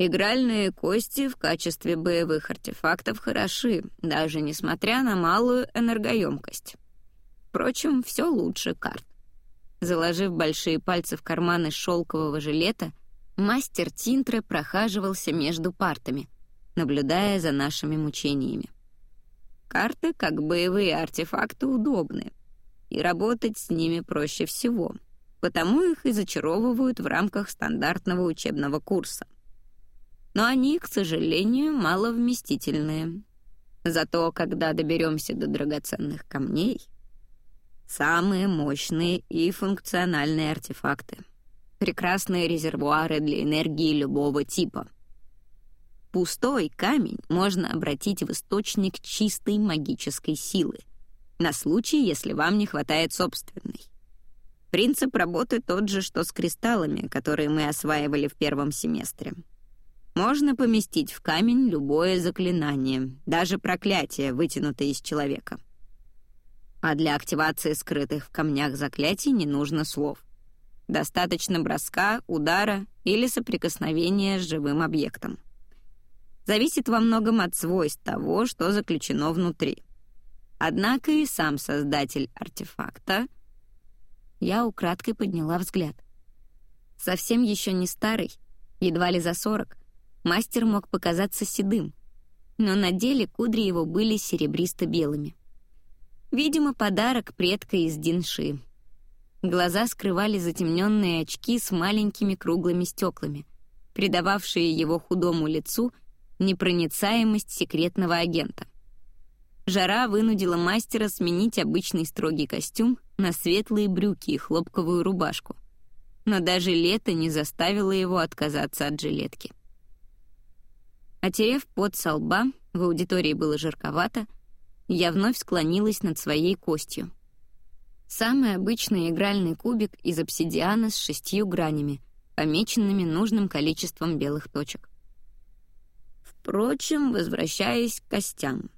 Игральные кости в качестве боевых артефактов хороши, даже несмотря на малую энергоемкость. Впрочем, все лучше карт. Заложив большие пальцы в карманы шелкового жилета, мастер Тинтре прохаживался между партами, наблюдая за нашими мучениями. Карты, как боевые артефакты, удобны, и работать с ними проще всего, потому их и зачаровывают в рамках стандартного учебного курса. Но они, к сожалению, маловместительные. Зато, когда доберемся до драгоценных камней, самые мощные и функциональные артефакты. Прекрасные резервуары для энергии любого типа — Пустой камень можно обратить в источник чистой магической силы, на случай, если вам не хватает собственной. Принцип работы тот же, что с кристаллами, которые мы осваивали в первом семестре. Можно поместить в камень любое заклинание, даже проклятие, вытянутое из человека. А для активации скрытых в камнях заклятий не нужно слов. Достаточно броска, удара или соприкосновения с живым объектом зависит во многом от свойств того, что заключено внутри. Однако и сам создатель артефакта... Я украдкой подняла взгляд. Совсем еще не старый, едва ли за сорок, мастер мог показаться седым, но на деле кудри его были серебристо-белыми. Видимо, подарок предка из Динши. Глаза скрывали затемненные очки с маленькими круглыми стеклами, придававшие его худому лицу — непроницаемость секретного агента. Жара вынудила мастера сменить обычный строгий костюм на светлые брюки и хлопковую рубашку. Но даже лето не заставило его отказаться от жилетки. Отерев пот со лба, в аудитории было жарковато, я вновь склонилась над своей костью. Самый обычный игральный кубик из обсидиана с шестью гранями, помеченными нужным количеством белых точек. Впрочем, возвращаясь к костям.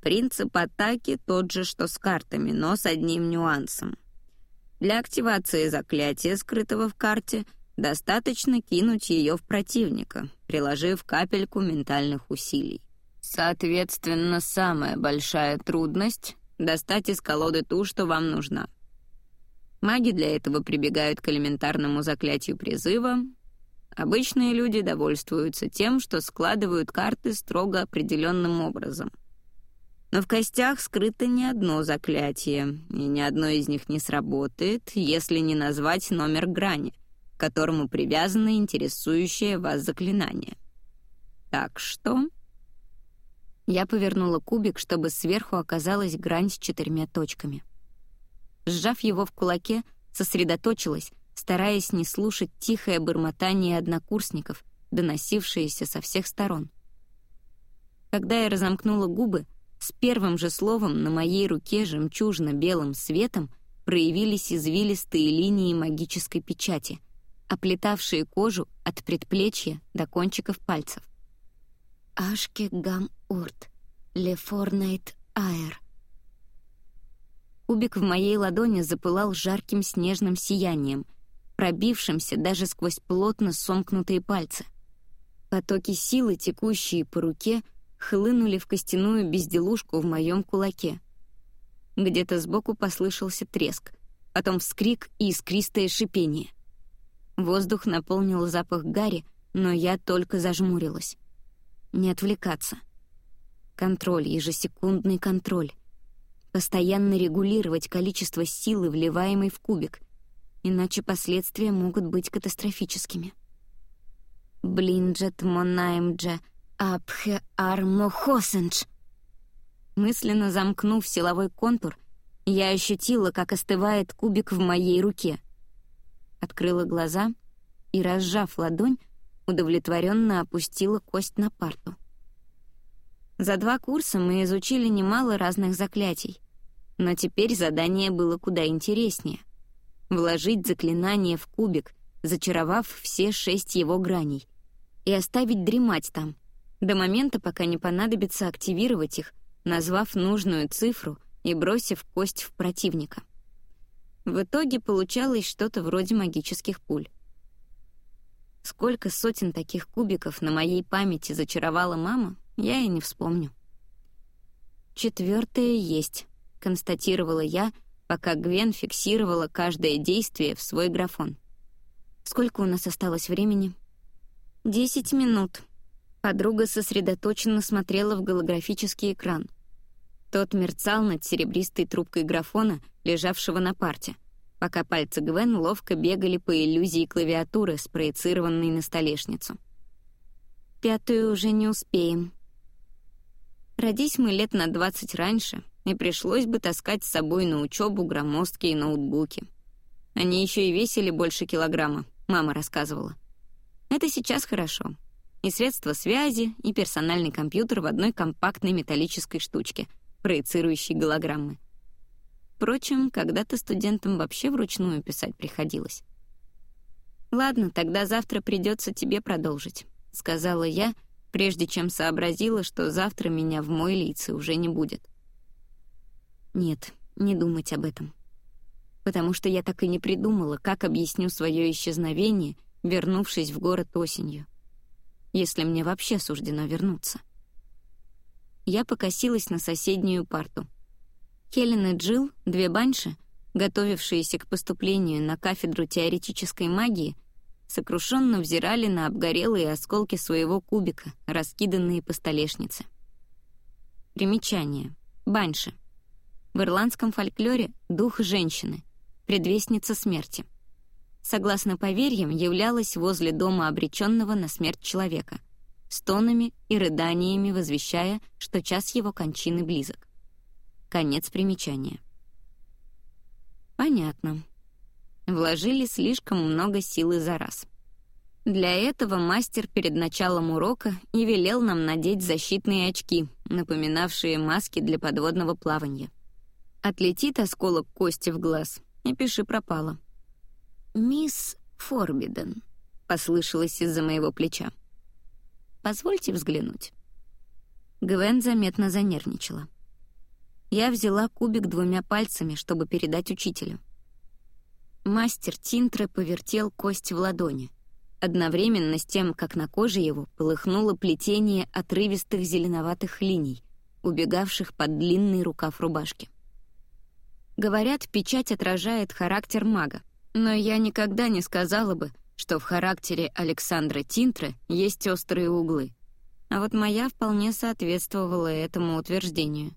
Принцип атаки тот же, что с картами, но с одним нюансом. Для активации заклятия, скрытого в карте, достаточно кинуть ее в противника, приложив капельку ментальных усилий. Соответственно, самая большая трудность — достать из колоды ту, что вам нужна. Маги для этого прибегают к элементарному заклятию призыва, Обычные люди довольствуются тем, что складывают карты строго определенным образом. Но в костях скрыто не одно заклятие, и ни одно из них не сработает, если не назвать номер грани, которому привязано интересующее вас заклинание. Так что... Я повернула кубик, чтобы сверху оказалась грань с четырьмя точками. Сжав его в кулаке, сосредоточилась, стараясь не слушать тихое бормотание однокурсников, доносившееся со всех сторон. Когда я разомкнула губы, с первым же словом на моей руке жемчужно-белым светом проявились извилистые линии магической печати, оплетавшие кожу от предплечья до кончиков пальцев. «Ашке гам орт, лефорнайт аэр». Кубик в моей ладони запылал жарким снежным сиянием — пробившимся даже сквозь плотно сомкнутые пальцы. Потоки силы, текущие по руке, хлынули в костяную безделушку в моем кулаке. Где-то сбоку послышался треск, потом вскрик и искристое шипение. Воздух наполнил запах гари, но я только зажмурилась. Не отвлекаться. Контроль, ежесекундный контроль. Постоянно регулировать количество силы, вливаемой в кубик — иначе последствия могут быть катастрофическими. «Блинджет монаймдже апхе армохосендж». Мысленно замкнув силовой контур, я ощутила, как остывает кубик в моей руке. Открыла глаза и, разжав ладонь, удовлетворенно опустила кость на парту. За два курса мы изучили немало разных заклятий, но теперь задание было куда интереснее вложить заклинание в кубик, зачаровав все шесть его граней, и оставить дремать там, до момента, пока не понадобится активировать их, назвав нужную цифру и бросив кость в противника. В итоге получалось что-то вроде магических пуль. Сколько сотен таких кубиков на моей памяти зачаровала мама, я и не вспомню. «Четвертое есть», — констатировала я, пока Гвен фиксировала каждое действие в свой графон. «Сколько у нас осталось времени?» «Десять минут». Подруга сосредоточенно смотрела в голографический экран. Тот мерцал над серебристой трубкой графона, лежавшего на парте — пока пальцы Гвен ловко бегали по иллюзии клавиатуры, спроецированной на столешницу. «Пятую уже не успеем». Родись мы лет на двадцать раньше, и пришлось бы таскать с собой на учебу громоздкие ноутбуки. Они еще и весили больше килограмма, мама рассказывала. Это сейчас хорошо. И средства связи, и персональный компьютер в одной компактной металлической штучке, проецирующей голограммы — Впрочем, когда-то студентам вообще вручную писать приходилось. «Ладно, тогда завтра придется тебе продолжить», — сказала я, прежде чем сообразила, что завтра меня в мой лице уже не будет. Нет, не думать об этом. Потому что я так и не придумала, как объясню свое исчезновение, вернувшись в город осенью. Если мне вообще суждено вернуться. Я покосилась на соседнюю парту — Хелен и Джилл, две банши, готовившиеся к поступлению на кафедру теоретической магии, сокрушенно взирали на обгорелые осколки своего кубика, раскиданные по столешнице. Примечание. Банши. В ирландском фольклоре дух женщины, предвестница смерти. Согласно поверьям, являлась возле дома обреченного на смерть человека, стонами и рыданиями возвещая, что час его кончины близок. Конец примечания. Понятно. Вложили слишком много силы за раз. Для этого мастер перед началом урока и велел нам надеть защитные очки, напоминавшие маски для подводного плавания. Отлетит осколок кости в глаз, и пиши пропало. «Мисс Форбиден», — послышалось из-за моего плеча. «Позвольте взглянуть». Гвен заметно занервничала. Я взяла кубик двумя пальцами, чтобы передать учителю. Мастер Тинтре повертел кость в ладони. Одновременно с тем, как на коже его полыхнуло плетение отрывистых зеленоватых линий, убегавших под длинный рукав рубашки. Говорят, печать отражает характер мага, но я никогда не сказала бы, что в характере Александра Тинтре есть острые углы. А вот моя вполне соответствовала этому утверждению.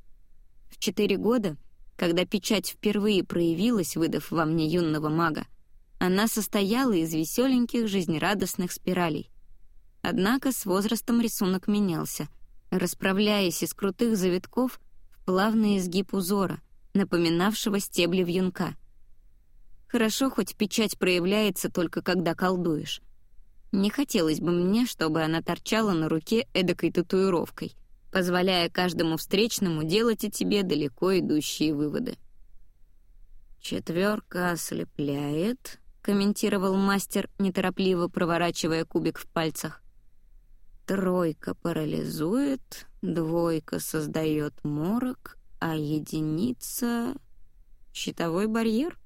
В четыре года, когда печать впервые проявилась, выдав во мне юного мага, она состояла из веселеньких жизнерадостных спиралей. Однако с возрастом рисунок менялся, расправляясь из крутых завитков в плавный изгиб узора, напоминавшего стебли вьюнка. Хорошо, хоть печать проявляется только когда колдуешь. Не хотелось бы мне, чтобы она торчала на руке эдакой татуировкой — позволяя каждому встречному делать о тебе далеко идущие выводы. «Четверка ослепляет», — комментировал мастер, неторопливо проворачивая кубик в пальцах. «Тройка парализует, двойка создает морок, а единица — щитовой барьер?»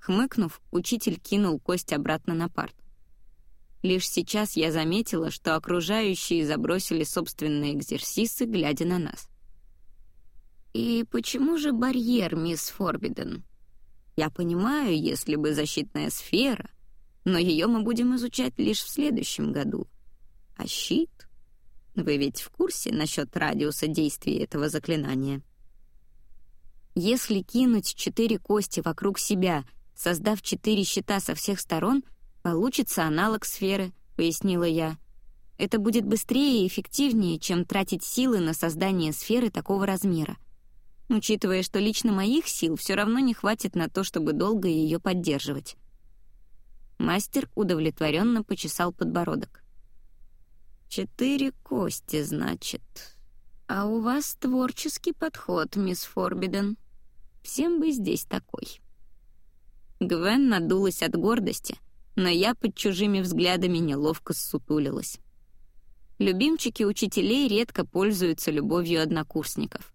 Хмыкнув, учитель кинул кость обратно на парт. Лишь сейчас я заметила, что окружающие забросили собственные экзерсисы, глядя на нас. «И почему же барьер, мисс Форбиден? Я понимаю, если бы защитная сфера, но ее мы будем изучать лишь в следующем году. А щит? Вы ведь в курсе насчет радиуса действия этого заклинания?» Если кинуть четыре кости вокруг себя, создав четыре щита со всех сторон — «Получится аналог сферы», — пояснила я. «Это будет быстрее и эффективнее, чем тратить силы на создание сферы такого размера. Учитывая, что лично моих сил все равно не хватит на то, чтобы долго ее поддерживать». Мастер удовлетворенно почесал подбородок. «Четыре кости, значит. А у вас творческий подход, мисс Форбиден. Всем бы здесь такой». Гвен надулась от гордости — но я под чужими взглядами неловко ссутулилась. Любимчики учителей редко пользуются любовью однокурсников.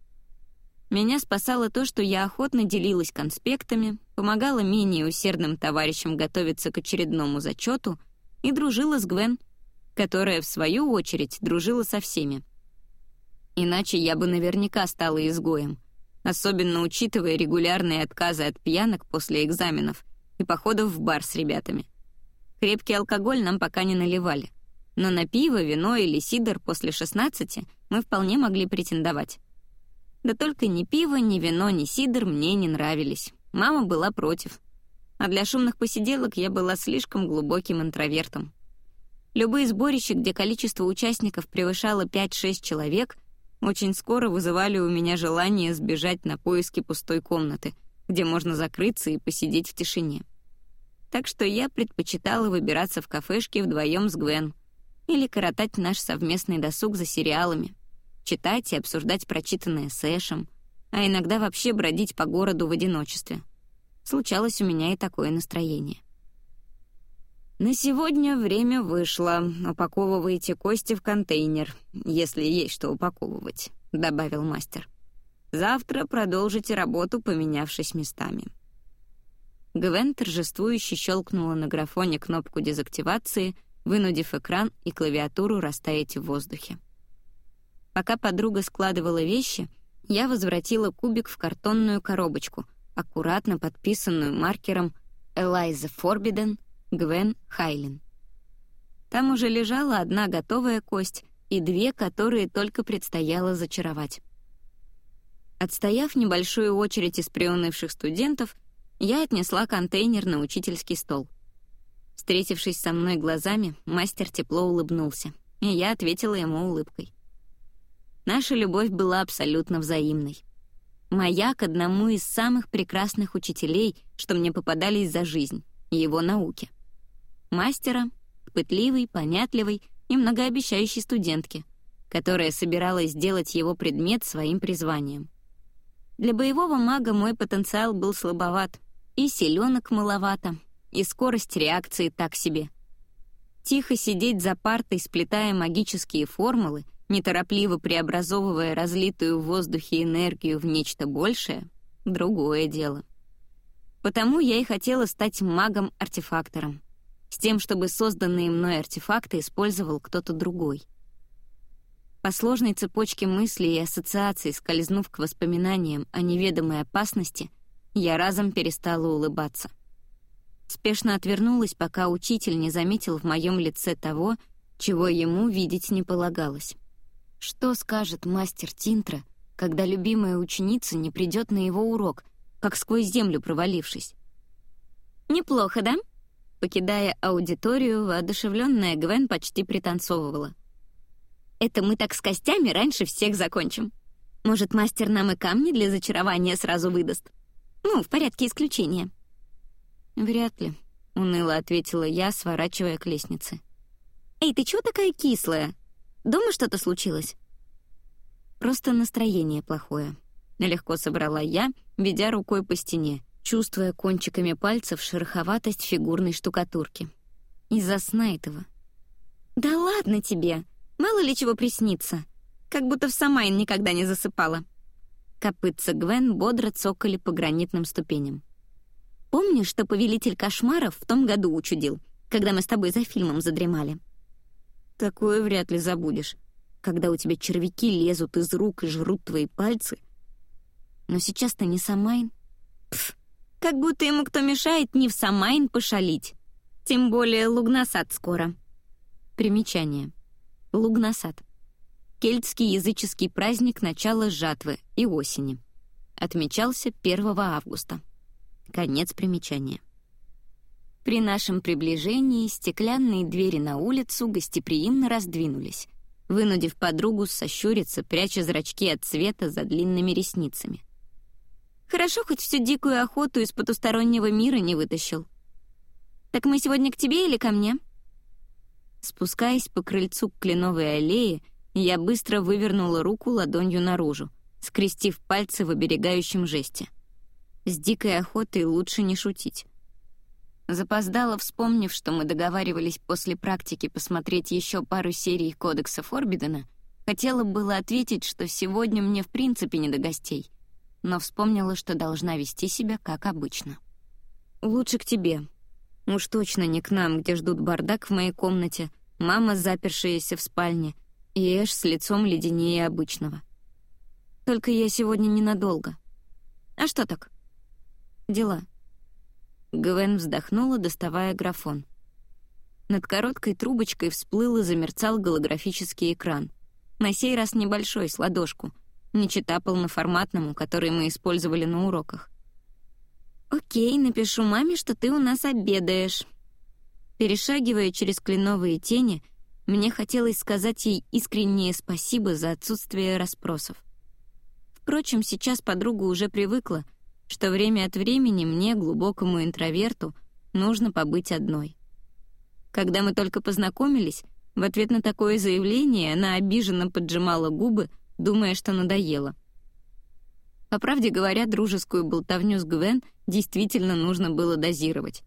Меня спасало то, что я охотно делилась конспектами, помогала менее усердным товарищам готовиться к очередному зачету и дружила с Гвен, которая, в свою очередь, дружила со всеми. Иначе я бы наверняка стала изгоем, особенно учитывая регулярные отказы от пьянок после экзаменов и походов в бар с ребятами. Крепкий алкоголь нам пока не наливали, но на пиво, вино или сидр после 16 мы вполне могли претендовать. Да только ни пиво, ни вино, ни сидр мне не нравились. Мама была против. А для шумных посиделок я была слишком глубоким интровертом. Любые сборища, где количество участников превышало 5-6 человек, очень скоро вызывали у меня желание сбежать на поиски пустой комнаты, где можно закрыться и посидеть в тишине. Так что я предпочитала выбираться в кафешки вдвоем с Гвен или коротать наш совместный досуг за сериалами, читать и обсуждать прочитанное с Эшем, а иногда вообще бродить по городу в одиночестве. Случалось у меня и такое настроение. «На сегодня время вышло. Упаковывайте кости в контейнер, если есть что упаковывать», — добавил мастер. «Завтра продолжите работу, поменявшись местами». Гвен торжествующе щелкнула на графоне кнопку дезактивации, вынудив экран и клавиатуру растаять в воздухе. Пока подруга складывала вещи, я возвратила кубик в картонную коробочку, аккуратно подписанную маркером «Элайза Форбиден», Гвен Хайлин. Там уже лежала одна готовая кость и две, которые только предстояло зачаровать. Отстояв небольшую очередь из приунывших студентов, я отнесла контейнер на учительский стол. Встретившись со мной глазами, мастер тепло улыбнулся, и я ответила ему улыбкой. Наша любовь была абсолютно взаимной. Моя к одному из самых прекрасных учителей, что мне попадались за жизнь, его науки. Мастера, пытливой, понятливой и многообещающей студентки, которая собиралась сделать его предмет своим призванием. Для боевого мага мой потенциал был слабоват, и селенок маловато, и скорость реакции так себе. Тихо сидеть за партой, сплетая магические формулы — неторопливо преобразовывая разлитую в воздухе энергию в нечто большее — другое дело. Потому я и хотела стать магом-артефактором, с тем, чтобы созданные мной артефакты использовал кто-то другой. По сложной цепочке мыслей и ассоциаций, скользнув к воспоминаниям о неведомой опасности, я разом перестала улыбаться. Спешно отвернулась, пока учитель не заметил в моем лице того, чего ему видеть не полагалось. Что скажет мастер Тинтра, когда любимая ученица не придет на его урок, как сквозь землю провалившись? «Неплохо, да?» Покидая аудиторию, воодушевленная Гвен почти пританцовывала. «Это мы так с костями раньше всех закончим. Может, мастер нам и камни для зачарования сразу выдаст? Ну, в порядке исключения». «Вряд ли», — уныло ответила я, сворачивая к лестнице. «Эй, ты чего такая кислая?» Дома что-то случилось?» «Просто настроение плохое», — легко собрала я, ведя рукой по стене, чувствуя кончиками пальцев шероховатость фигурной штукатурки. Из-за сна этого. «Да ладно тебе! Мало ли чего приснится! Как будто в Самайн никогда не засыпала!» Копытца Гвен бодро цокали по гранитным ступеням. «Помнишь, что повелитель кошмаров в том году учудил, когда мы с тобой за фильмом задремали?» Такое вряд ли забудешь, когда у тебя червяки лезут из рук и жрут твои пальцы. Но сейчас-то не Самайн. Пф, как будто ему кто мешает не в Самайн пошалить. Тем более Лугнасад скоро. Примечание. Лугнасад. Кельтский языческий праздник начала жатвы и осени. Отмечался 1 августа. Конец примечания. При нашем приближении стеклянные двери на улицу гостеприимно раздвинулись, вынудив подругу сощуриться, пряча зрачки от света за длинными ресницами. «Хорошо, хоть всю дикую охоту из потустороннего мира не вытащил. Так мы сегодня к тебе или ко мне?» Спускаясь по крыльцу к кленовой аллее, я быстро вывернула руку ладонью наружу, скрестив пальцы в оберегающем жесте. С дикой охотой лучше не шутить. Запоздала, вспомнив, что мы договаривались после практики посмотреть еще пару серий Кодекса Форбидена, хотела было ответить, что сегодня мне в принципе не до гостей, но вспомнила, что должна вести себя как обычно. «Лучше к тебе». Уж точно не к нам, где ждут бардак в моей комнате, мама, запершаяся в спальне, и Эш с лицом леденее обычного. Только я сегодня ненадолго. А что так? Дела. Гвен вздохнула, доставая графон. Над короткой трубочкой всплыл и замерцал голографический экран. На сей раз небольшой, с ладошку, не чита полноформатному, который мы использовали на уроках. «Окей, напишу маме, что ты у нас обедаешь». Перешагивая через кленовые тени, мне хотелось сказать ей искреннее спасибо за отсутствие расспросов. Впрочем, сейчас подруга уже привыкла, что время от времени мне, глубокому интроверту, нужно побыть одной. Когда мы только познакомились, в ответ на такое заявление она обиженно поджимала губы, думая, что надоело. По правде говоря, дружескую болтовню с Гвен действительно нужно было дозировать.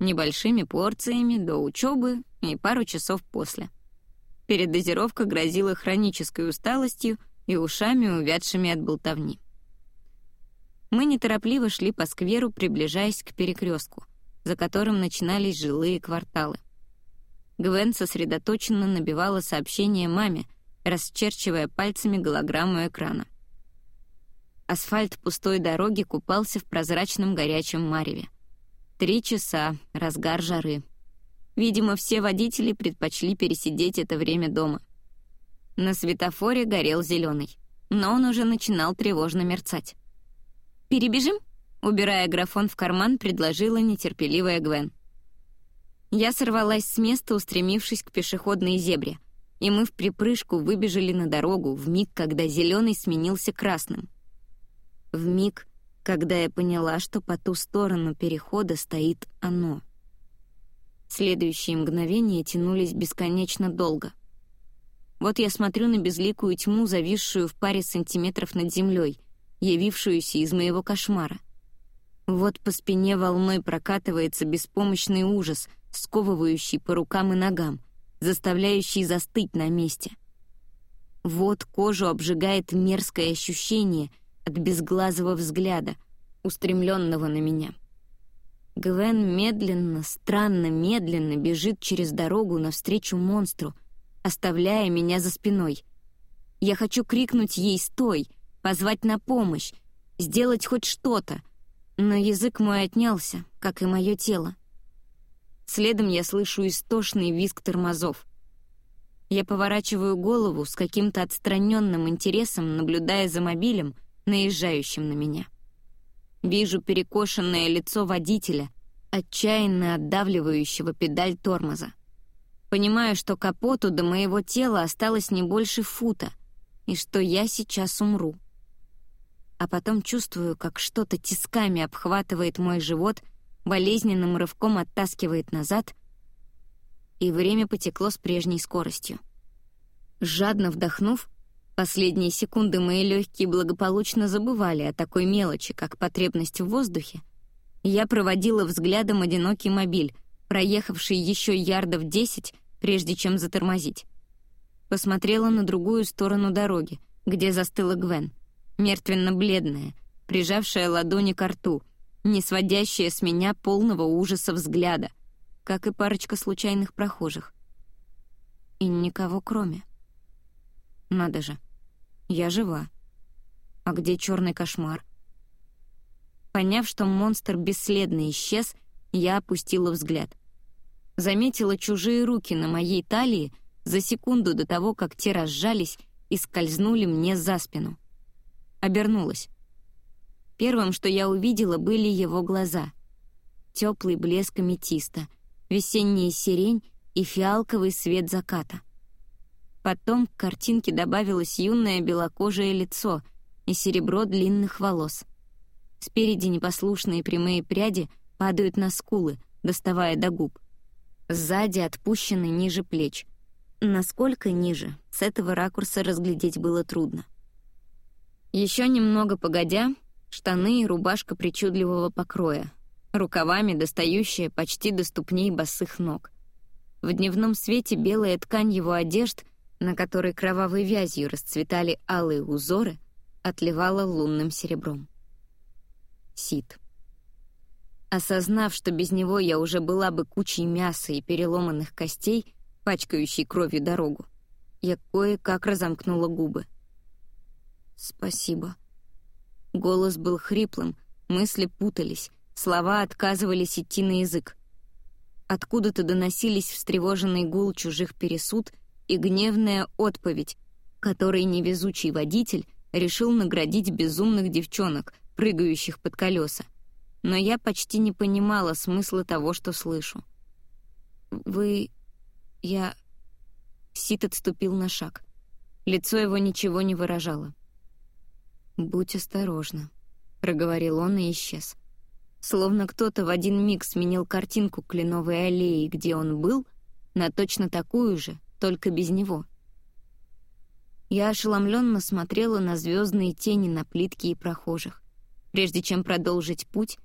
Небольшими порциями до учебы и пару часов после. Передозировка грозила хронической усталостью и ушами, увядшими от болтовни. Мы неторопливо шли по скверу, приближаясь к перекрестку, за которым начинались жилые кварталы. Гвен сосредоточенно набивала сообщение маме, расчерчивая пальцами голограмму экрана. Асфальт пустой дороги купался в прозрачном горячем мареве. Три часа, разгар жары. Видимо, все водители предпочли пересидеть это время дома. На светофоре горел зеленый, но он уже начинал тревожно мерцать. «Перебежим?» — убирая графон в карман, предложила нетерпеливая Гвен. Я сорвалась с места, устремившись к пешеходной зебре, и мы в припрыжку выбежали на дорогу в миг, когда зеленый сменился красным. В миг, когда я поняла, что по ту сторону перехода стоит оно. Следующие мгновения тянулись бесконечно долго. Вот я смотрю на безликую тьму, зависшую в паре сантиметров над землей, явившуюся из моего кошмара. Вот по спине волной прокатывается беспомощный ужас — сковывающий по рукам и ногам, заставляющий застыть на месте. Вот кожу обжигает мерзкое ощущение от безглазого взгляда, устремленного на меня. Гвен медленно, странно медленно бежит через дорогу навстречу монстру, оставляя меня за спиной. Я хочу крикнуть ей «Стой!», позвать на помощь, сделать хоть что-то, но язык мой отнялся, как и мое тело. Следом я слышу истошный визг тормозов. Я поворачиваю голову с каким-то отстраненным интересом, наблюдая за мобилем, наезжающим на меня. Вижу перекошенное лицо водителя, отчаянно отдавливающего педаль тормоза. Понимаю, что капоту до моего тела осталось не больше фута, и что я сейчас умру. А потом чувствую, как что-то тисками обхватывает мой живот — болезненным рывком оттаскивает назад, и время потекло с прежней скоростью. Жадно вдохнув, последние секунды мои легкие благополучно забывали о такой мелочи, как потребность в воздухе, я проводила взглядом одинокий мобиль, проехавший еще ярдов десять, прежде чем затормозить. Посмотрела на другую сторону дороги, где застыла Гвен, мертвенно-бледная, прижавшая ладони к рту — не сводящая с меня полного ужаса взгляда, как и парочка случайных прохожих. И никого кроме. Надо же, я жива. А где черный кошмар? Поняв, что монстр бесследно исчез, я опустила взгляд. Заметила чужие руки на моей талии за секунду до того, как те разжались и скользнули мне за спину. Обернулась. Первым, что я увидела, были его глаза. Теплый блеск аметиста, весенняя сирень и фиалковый свет заката. Потом к картинке добавилось юное белокожее лицо и серебро длинных волос. Спереди непослушные прямые пряди падают на скулы, доставая до губ. Сзади отпущены ниже плеч. Насколько ниже, с этого ракурса разглядеть было трудно. Еще немного погодя, штаны и рубашка причудливого покроя, рукавами достающая почти до ступней босых ног. В дневном свете белая ткань его одежд, на которой кровавой вязью расцветали алые узоры, отливала лунным серебром. Сид. Осознав, что без него я уже была бы кучей мяса и переломанных костей, пачкающей кровью дорогу, я кое-как разомкнула губы. «Спасибо». Голос был хриплым, мысли путались, слова отказывались идти на язык. Откуда-то доносились встревоженный гул чужих пересуд и гневная отповедь, которой невезучий водитель решил наградить безумных девчонок, прыгающих под колеса. Но я почти не понимала смысла того, что слышу. «Вы... я...» Сит отступил на шаг. Лицо его ничего не выражало. «Будь осторожна», — проговорил он и исчез. Словно кто-то в один миг сменил картинку кленовой аллеи, где он был, на точно такую же, только без него. Я ошеломленно смотрела на звездные тени на плитке и прохожих. Прежде чем продолжить путь,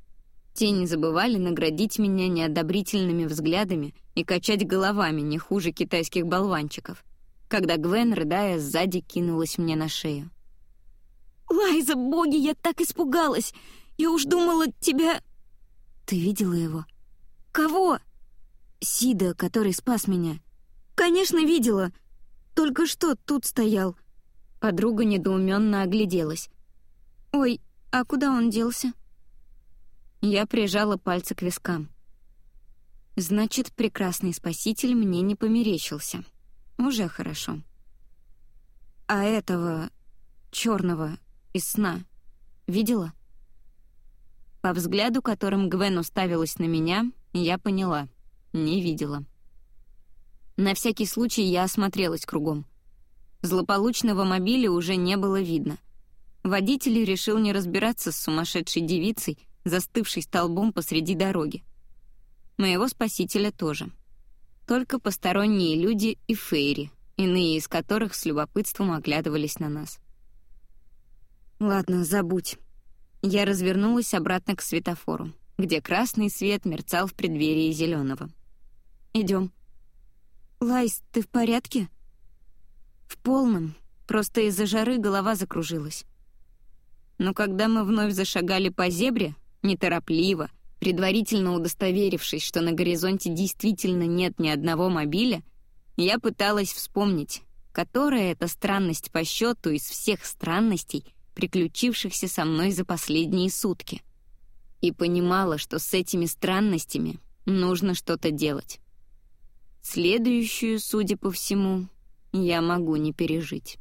тени забывали наградить меня неодобрительными взглядами и качать головами не хуже китайских болванчиков, когда Гвен, рыдая, сзади кинулась мне на шею. «Лайза, боги, я так испугалась! Я уж думала, тебя...» «Ты видела его?» «Кого?» «Сида, который спас меня». «Конечно, видела. Только что тут стоял». Подруга недоуменно огляделась. «Ой, а куда он делся?» Я прижала пальцы к вискам. Значит, прекрасный спаситель мне не померещился. Уже хорошо. А этого черного из сна видела? По взгляду, которым Гвен уставилась на меня, я поняла — не видела. На всякий случай я осмотрелась кругом. Злополучного мобиля уже не было видно. Водитель решил не разбираться с сумасшедшей девицей, застывшей столбом посреди дороги. Моего спасителя тоже. Только посторонние люди и фейри, иные из которых с любопытством оглядывались на нас. Ладно, забудь. Я развернулась обратно к светофору, где красный свет мерцал в преддверии зеленого. Идем. Лайс, ты в порядке? В полном. Просто из-за жары голова закружилась. Но когда мы вновь зашагали по зебре, неторопливо, предварительно удостоверившись, что на горизонте действительно нет ни одного мобиля, я пыталась вспомнить, которая это странность по счету из всех странностей, приключившихся со мной за последние сутки. И понимала, что с этими странностями нужно что-то делать. Следующую, судя по всему, я могу не пережить.